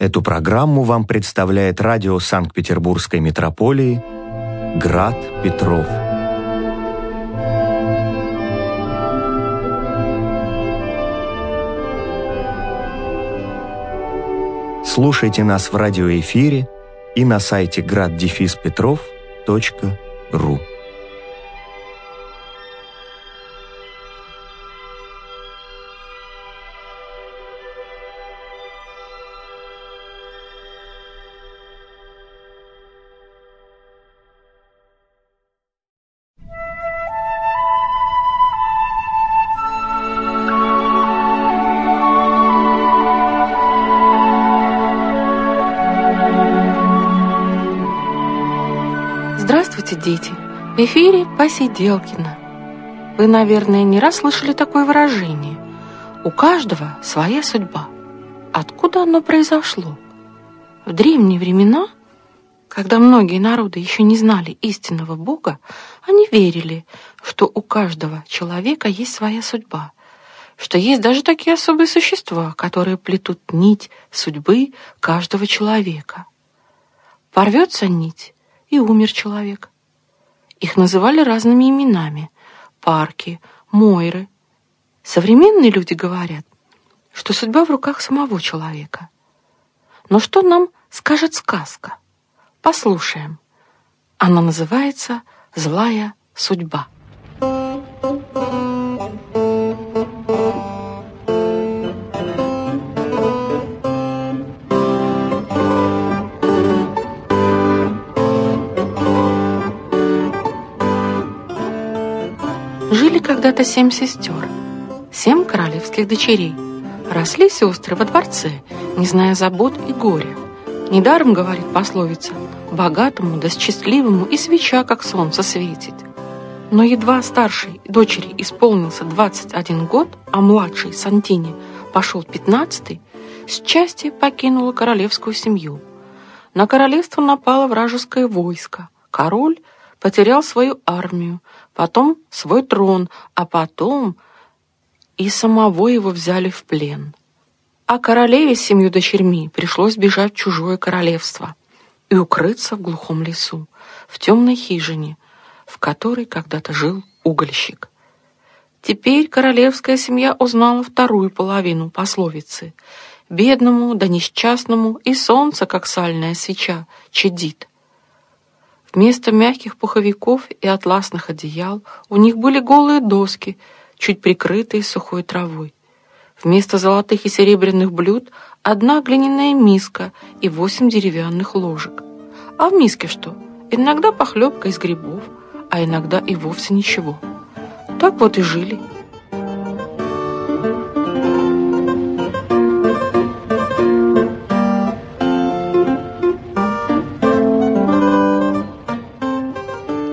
Эту программу вам представляет радио Санкт-Петербургской метрополии «Град Петров». Слушайте нас в радиоэфире и на сайте graddefиспетров.ру. дети! В эфире Посиделкина. Вы, наверное, не раз слышали такое выражение. У каждого своя судьба. Откуда оно произошло? В древние времена, когда многие народы еще не знали истинного Бога, они верили, что у каждого человека есть своя судьба, что есть даже такие особые существа, которые плетут нить судьбы каждого человека. Порвется нить, и умер человек. Их называли разными именами – парки, мойры. Современные люди говорят, что судьба в руках самого человека. Но что нам скажет сказка? Послушаем. Она называется «Злая судьба». Когда-то семь сестер, семь королевских дочерей. Росли сестры во дворце, не зная забот и горя. Недаром, говорит пословица, богатому да счастливому и свеча, как солнце, светит. Но едва старшей дочери исполнился 21 год, а младшей Сантине пошел 15 счастье покинула королевскую семью. На королевство напало вражеское войско. Король потерял свою армию, потом свой трон, а потом и самого его взяли в плен. А королеве с семью дочерьми пришлось бежать в чужое королевство и укрыться в глухом лесу, в темной хижине, в которой когда-то жил угольщик. Теперь королевская семья узнала вторую половину пословицы. Бедному да несчастному и солнце, как сальная свеча, чадит. Вместо мягких пуховиков и атласных одеял у них были голые доски, чуть прикрытые сухой травой. Вместо золотых и серебряных блюд одна глиняная миска и восемь деревянных ложек. А в миске что? Иногда похлебка из грибов, а иногда и вовсе ничего. Так вот и жили.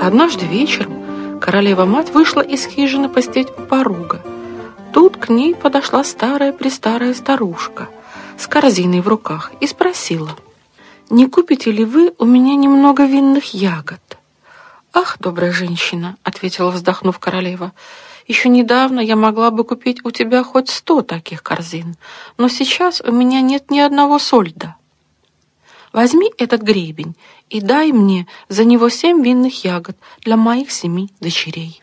Однажды вечером королева-мать вышла из хижины посидеть у порога. Тут к ней подошла старая-престарая старушка с корзиной в руках и спросила, «Не купите ли вы у меня немного винных ягод?» «Ах, добрая женщина», — ответила, вздохнув королева, «еще недавно я могла бы купить у тебя хоть сто таких корзин, но сейчас у меня нет ни одного сольда». Возьми этот гребень и дай мне за него семь винных ягод для моих семи дочерей».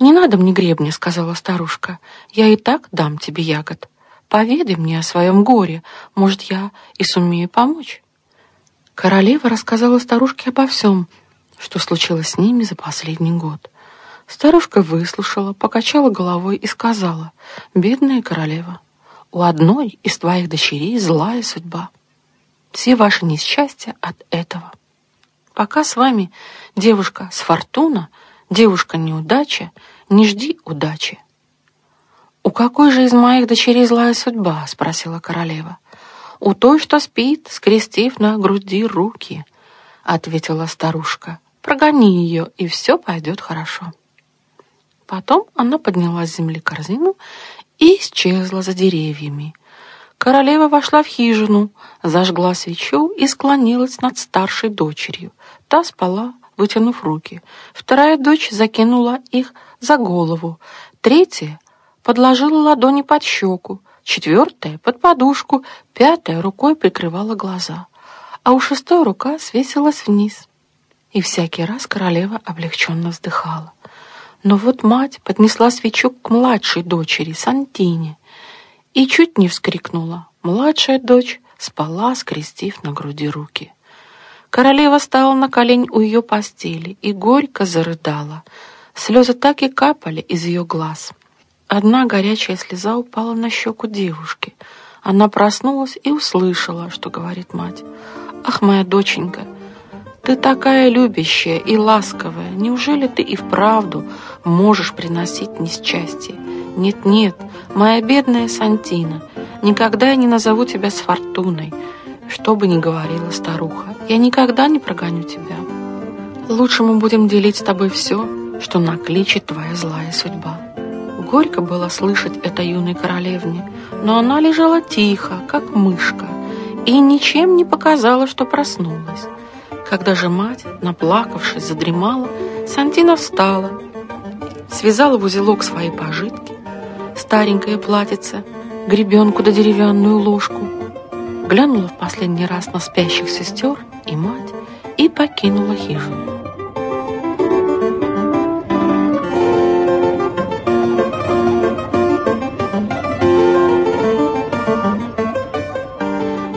«Не надо мне гребня», — сказала старушка. «Я и так дам тебе ягод. Поведай мне о своем горе. Может, я и сумею помочь». Королева рассказала старушке обо всем, что случилось с ними за последний год. Старушка выслушала, покачала головой и сказала, «Бедная королева, у одной из твоих дочерей злая судьба все ваши несчастья от этого. Пока с вами девушка с фортуна, девушка неудача, не жди удачи. «У какой же из моих дочерей злая судьба?» — спросила королева. «У той, что спит, скрестив на груди руки», — ответила старушка. «Прогони ее, и все пойдет хорошо». Потом она подняла с земли корзину и исчезла за деревьями. Королева вошла в хижину, зажгла свечу и склонилась над старшей дочерью. Та спала, вытянув руки. Вторая дочь закинула их за голову. Третья подложила ладони под щеку. четвертая — под подушку, пятая рукой прикрывала глаза, а у шестой рука свесилась вниз. И всякий раз королева облегченно вздыхала. Но вот мать поднесла свечу к младшей дочери, Сантине, и чуть не вскрикнула. Младшая дочь спала, скрестив на груди руки. Королева стала на колень у ее постели и горько зарыдала. Слезы так и капали из ее глаз. Одна горячая слеза упала на щеку девушки. Она проснулась и услышала, что говорит мать. «Ах, моя доченька, ты такая любящая и ласковая. Неужели ты и вправду можешь приносить несчастье? Нет-нет, моя бедная Сантина, никогда я не назову тебя с фортуной. Что бы ни говорила старуха, я никогда не прогоню тебя. Лучше мы будем делить с тобой все, что накличет твоя злая судьба. Горько было слышать это юной королевне, но она лежала тихо, как мышка, и ничем не показала, что проснулась. Когда же мать, наплакавшись, задремала, Сантина встала, связала в узелок свои пожитки, старенькое платьице, гребенку да деревянную ложку, глянула в последний раз на спящих сестер и мать и покинула хижину.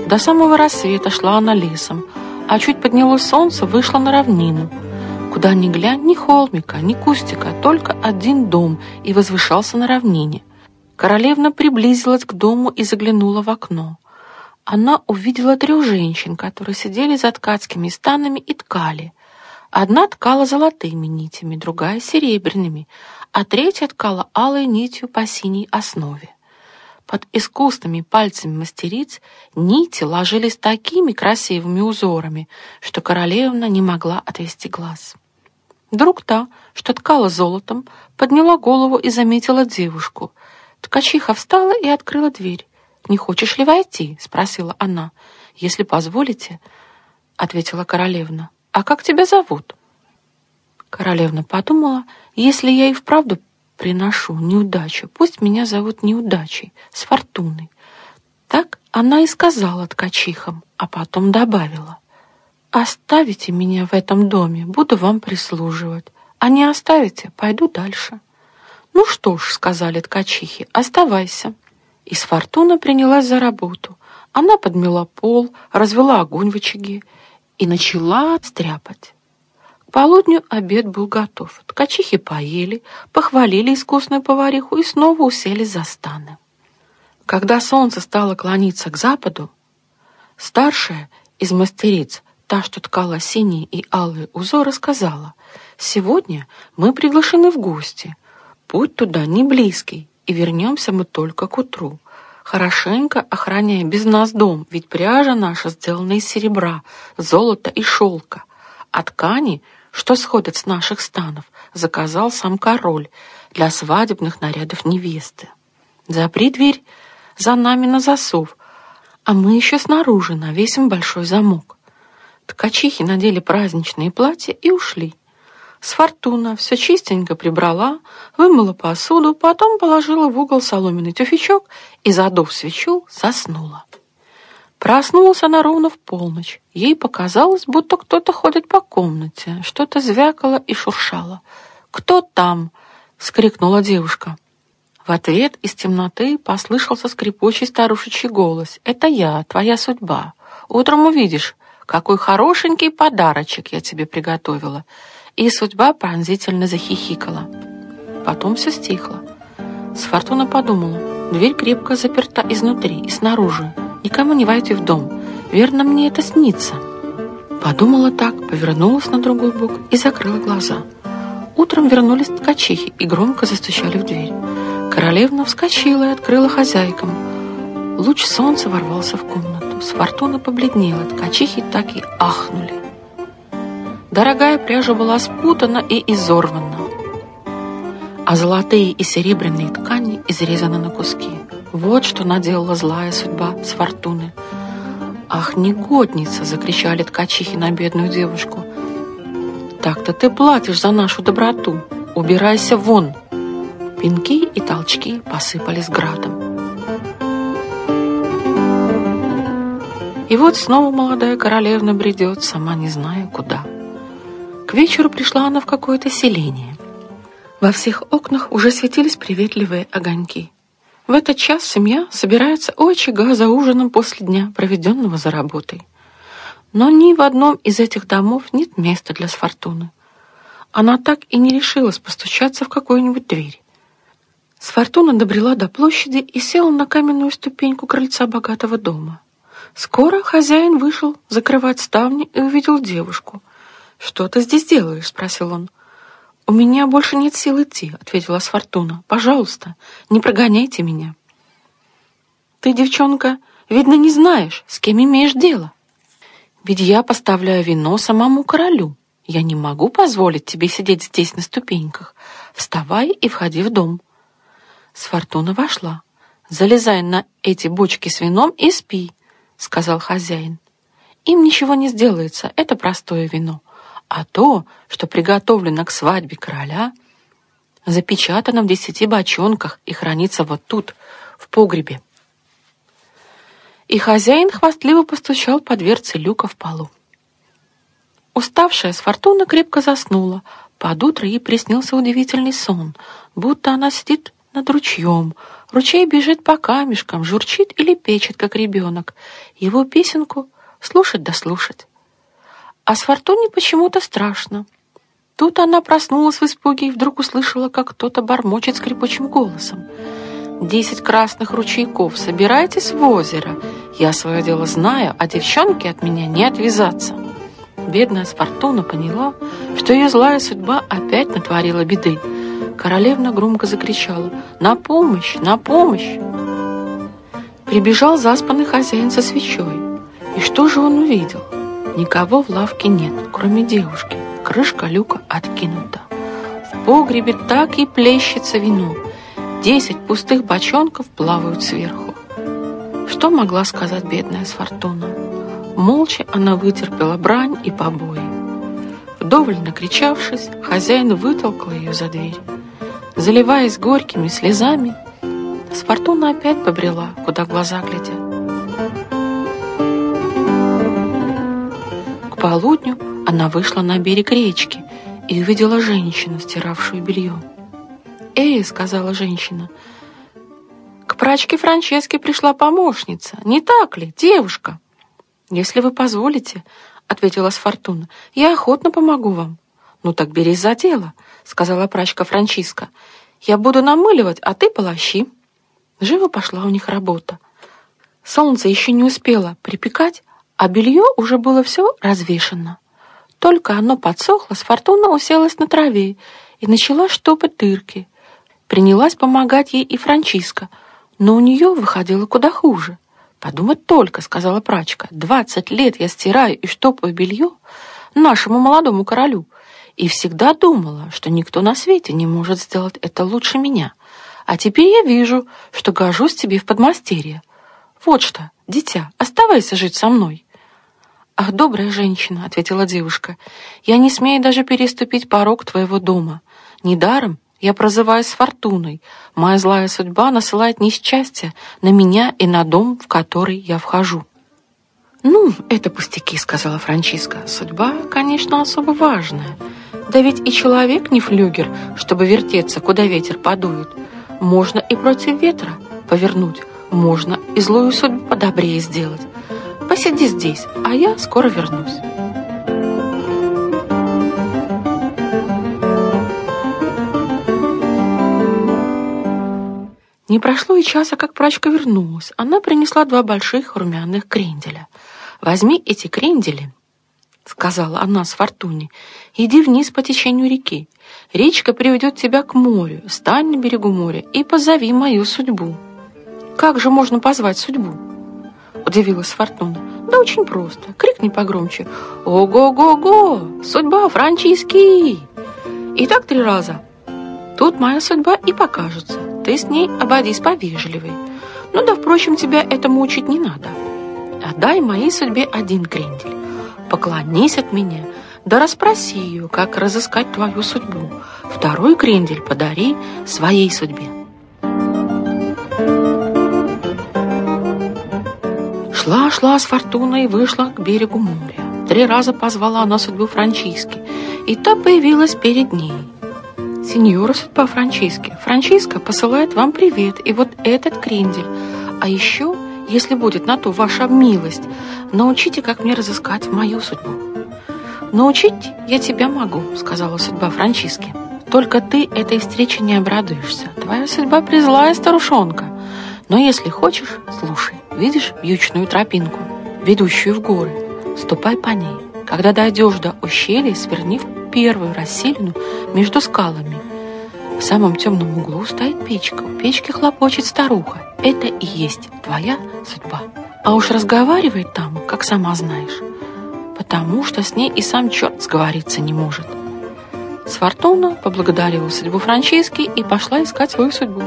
До самого рассвета шла она лесом, а чуть поднялось солнце, вышла на равнину. Куда ни глянь, ни холмика, ни кустика, только один дом и возвышался на равнине. Королевна приблизилась к дому и заглянула в окно. Она увидела трех женщин, которые сидели за ткацкими станами и ткали. Одна ткала золотыми нитями, другая — серебряными, а третья ткала алой нитью по синей основе. Под искусными пальцами мастериц нити ложились такими красивыми узорами, что королевна не могла отвести глаз. Вдруг та, что ткала золотом, подняла голову и заметила девушку. Ткачиха встала и открыла дверь. «Не хочешь ли войти?» — спросила она. «Если позволите», — ответила королевна. «А как тебя зовут?» Королевна подумала, если я и вправду приношу неудачу. Пусть меня зовут неудачей, с фортуной. Так она и сказала ткачихам, а потом добавила. Оставите меня в этом доме, буду вам прислуживать. А не оставите, пойду дальше. Ну что ж, сказали ткачихи, оставайся. И с фортуна принялась за работу. Она подмела пол, развела огонь в очаге и начала стряпать. К полудню обед был готов. Ткачихи поели, похвалили искусную повариху и снова усели за станы. Когда солнце стало клониться к западу, старшая из мастериц, та, что ткала синие и алые узоры, сказала, «Сегодня мы приглашены в гости. Путь туда не близкий, и вернемся мы только к утру. Хорошенько охраняя без нас дом, ведь пряжа наша сделана из серебра, золота и шелка, а ткани — что сходят с наших станов, заказал сам король для свадебных нарядов невесты. Запри дверь за нами на засов, а мы еще снаружи навесим большой замок. Ткачихи надели праздничные платья и ушли. С фортуна все чистенько прибрала, вымыла посуду, потом положила в угол соломенный тюфячок и, задув свечу, заснула. Проснулась она ровно в полночь. Ей показалось, будто кто-то ходит по комнате. Что-то звякало и шуршало. «Кто там?» — скрикнула девушка. В ответ из темноты послышался скрипучий старушечий голос. «Это я, твоя судьба. Утром увидишь, какой хорошенький подарочек я тебе приготовила». И судьба пронзительно захихикала. Потом все стихло. С Фортуна подумала, дверь крепко заперта изнутри и снаружи. Никому не войти в дом. Верно, мне это снится. Подумала так, повернулась на другой бок и закрыла глаза. Утром вернулись ткачихи и громко застучали в дверь. Королевна вскочила и открыла хозяйкам. Луч солнца ворвался в комнату. С побледнела, ткачихи так и ахнули. Дорогая пряжа была спутана и изорвана, а золотые и серебряные ткани изрезаны на куски. Вот что наделала злая судьба с фортуны. «Ах, негодница!» — закричали ткачихи на бедную девушку. «Так-то ты платишь за нашу доброту! Убирайся вон!» Пинки и толчки посыпались градом. И вот снова молодая королевна бредет, сама не зная куда. К вечеру пришла она в какое-то селение. Во всех окнах уже светились приветливые огоньки. В этот час семья собирается у очага за ужином после дня, проведенного за работой. Но ни в одном из этих домов нет места для Сфортуны. Она так и не решилась постучаться в какую-нибудь дверь. Сфортуна добрела до площади и села на каменную ступеньку крыльца богатого дома. Скоро хозяин вышел закрывать ставни и увидел девушку. «Что ты здесь делаешь?» — спросил он. «У меня больше нет сил идти», — ответила Сфортуна. «Пожалуйста, не прогоняйте меня». «Ты, девчонка, видно, не знаешь, с кем имеешь дело. Ведь я поставляю вино самому королю. Я не могу позволить тебе сидеть здесь на ступеньках. Вставай и входи в дом». Сфортуна вошла. «Залезай на эти бочки с вином и спи», — сказал хозяин. «Им ничего не сделается, это простое вино. А то, что приготовлено к свадьбе короля, запечатано в десяти бочонках и хранится вот тут, в погребе». И хозяин хвастливо постучал по дверце люка в полу. Уставшая Сфортуна крепко заснула. Под утро ей приснился удивительный сон, будто она сидит над ручьем. Ручей бежит по камешкам, журчит или печет, как ребенок. Его песенку слушать да слушать. А с Фортуне почему-то страшно. Тут она проснулась в испуге и вдруг услышала, как кто-то бормочет скрипучим голосом. «Десять красных ручейков, собирайтесь в озеро. Я свое дело знаю, а девчонки от меня не отвязаться». Бедная Сфортуна поняла, что ее злая судьба опять натворила беды. Королевна громко закричала «На помощь! На помощь!» Прибежал заспанный хозяин со свечой. И что же он увидел? Никого в лавке нет, кроме девушки. Крышка люка откинута. В погребе так и плещется вино. Десять пустых бочонков плавают сверху. Что могла сказать бедная Сфортуна? Молча она вытерпела брань и побои. Вдоволь накричавшись, хозяин вытолкал ее за дверь. Заливаясь горькими слезами, Сфортуна опять побрела, куда глаза глядят. Полудню она вышла на берег речки и увидела женщину, стиравшую белье. «Эй», — сказала женщина, — «к прачке Франческе пришла помощница, не так ли, девушка?» «Если вы позволите», — ответила Сфортуна, — «я охотно помогу вам». «Ну так берись за дело», — сказала прачка Франчиска. «Я буду намыливать, а ты полощи». Живо пошла у них работа. Солнце еще не успело припекать, а белье уже было все развешено. Только оно подсохло, Сфортуна уселась на траве и начала штопать дырки. Принялась помогать ей и Франчиска, но у нее выходило куда хуже. «Подумать только», — сказала прачка, — «двадцать лет я стираю и штопаю белье нашему молодому королю, и всегда думала, что никто на свете не может сделать это лучше меня. А теперь я вижу, что гожусь тебе в подмастерье. Вот что, дитя, оставайся жить со мной». «Ах, добрая женщина», — ответила девушка, — «я не смею даже переступить порог твоего дома. Недаром я прозываюсь фортуной. Моя злая судьба насылает несчастье на меня и на дом, в который я вхожу». «Ну, это пустяки», — сказала Франчиска. «Судьба, конечно, особо важная. Да ведь и человек не флюгер, чтобы вертеться, куда ветер подует. Можно и против ветра повернуть, можно и злую судьбу подобрее сделать. Посиди здесь, а я скоро вернусь. Не прошло и часа, как прачка вернулась. Она принесла два больших румяных кренделя. «Возьми эти крендели сказала она с Фортуне, иди вниз по течению реки. Речка приведет тебя к морю, стань на берегу моря и позови мою судьбу. Как же можно позвать судьбу? Удивилась Фортуна. Да очень просто. Крикни погромче. Ого-го-го! Судьба Франчески! И так три раза. Тут моя судьба и покажется. Ты с ней обойдись повежливой. Ну да, впрочем, тебя этому учить не надо. Отдай моей судьбе один крендель поклонись от меня, да расспроси ее, как разыскать твою судьбу. Второй крендель подари своей судьбе. Шла-шла с фортуной и вышла к берегу моря. Три раза позвала она судьбу Франчиски, и та появилась перед ней. «Сеньора судьба Франчиски, Франчиска посылает вам привет, и вот этот крендель. А еще, если будет на то ваша милость, научите, как мне разыскать мою судьбу». «Научить я тебя могу», — сказала судьба Франчиски. «Только ты этой встрече не обрадуешься. Твоя судьба призлая старушонка. Но если хочешь, слушай, видишь вьючную тропинку, ведущую в горы? Ступай по ней. Когда дойдешь до ущелья, сверни в первую расселину между скалами. В самом темном углу стоит печка. У печки хлопочет старуха. Это и есть твоя судьба. А уж разговаривает там, как сама знаешь потому что с ней и сам черт сговориться не может. Сфортуна поблагодарила судьбу Франчески и пошла искать свою судьбу.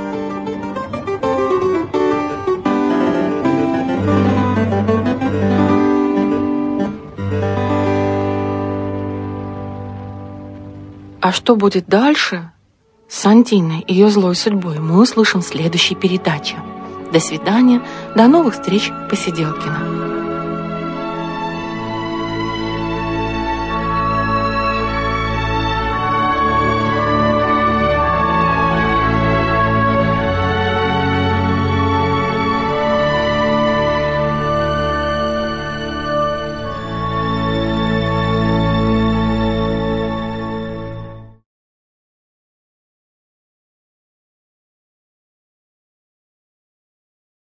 А что будет дальше с Сантиной и ее злой судьбой, мы услышим в следующей передаче. До свидания, до новых встреч, Посиделкина.